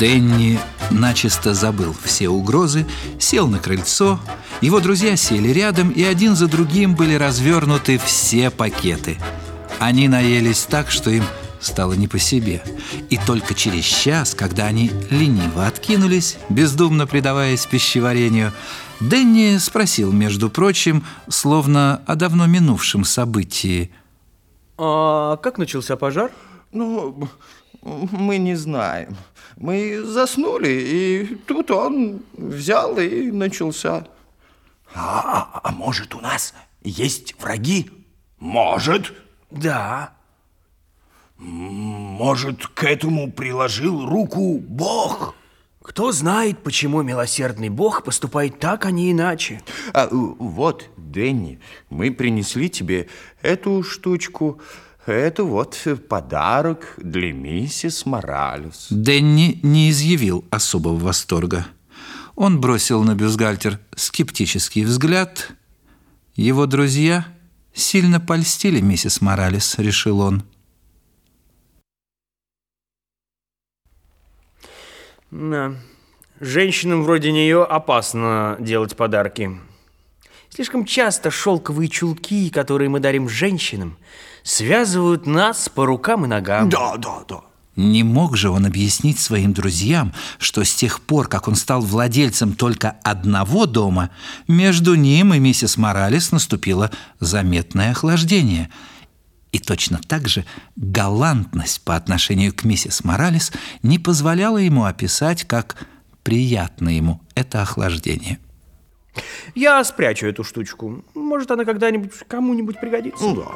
Дэнни начисто забыл все угрозы, сел на крыльцо. Его друзья сели рядом, и один за другим были развернуты все пакеты. Они наелись так, что им стало не по себе. И только через час, когда они лениво откинулись, бездумно предаваясь пищеварению, Дэнни спросил, между прочим, словно о давно минувшем событии. А как начался пожар? Ну, мы не знаем. Мы заснули, и тут он взял и начался. А, а, а может, у нас есть враги? Может. Да. Может, к этому приложил руку Бог? Кто знает, почему милосердный Бог поступает так, а не иначе. А, вот, Дэнни, мы принесли тебе эту штучку. Это вот подарок для миссис Моралес. Дэнни не изъявил особого восторга. Он бросил на бюстгальтер скептический взгляд. Его друзья сильно польстили миссис Моралес, решил он. Да. Женщинам вроде нее опасно делать подарки. Слишком часто шелковые чулки, которые мы дарим женщинам, связывают нас по рукам и ногам. Да, да, да. Не мог же он объяснить своим друзьям, что с тех пор, как он стал владельцем только одного дома, между ним и миссис Моралес наступило заметное охлаждение – и точно так же галантность по отношению к миссис Моралес не позволяла ему описать, как приятно ему это охлаждение. Я спрячу эту штучку. Может, она когда-нибудь кому-нибудь пригодится. Ну да.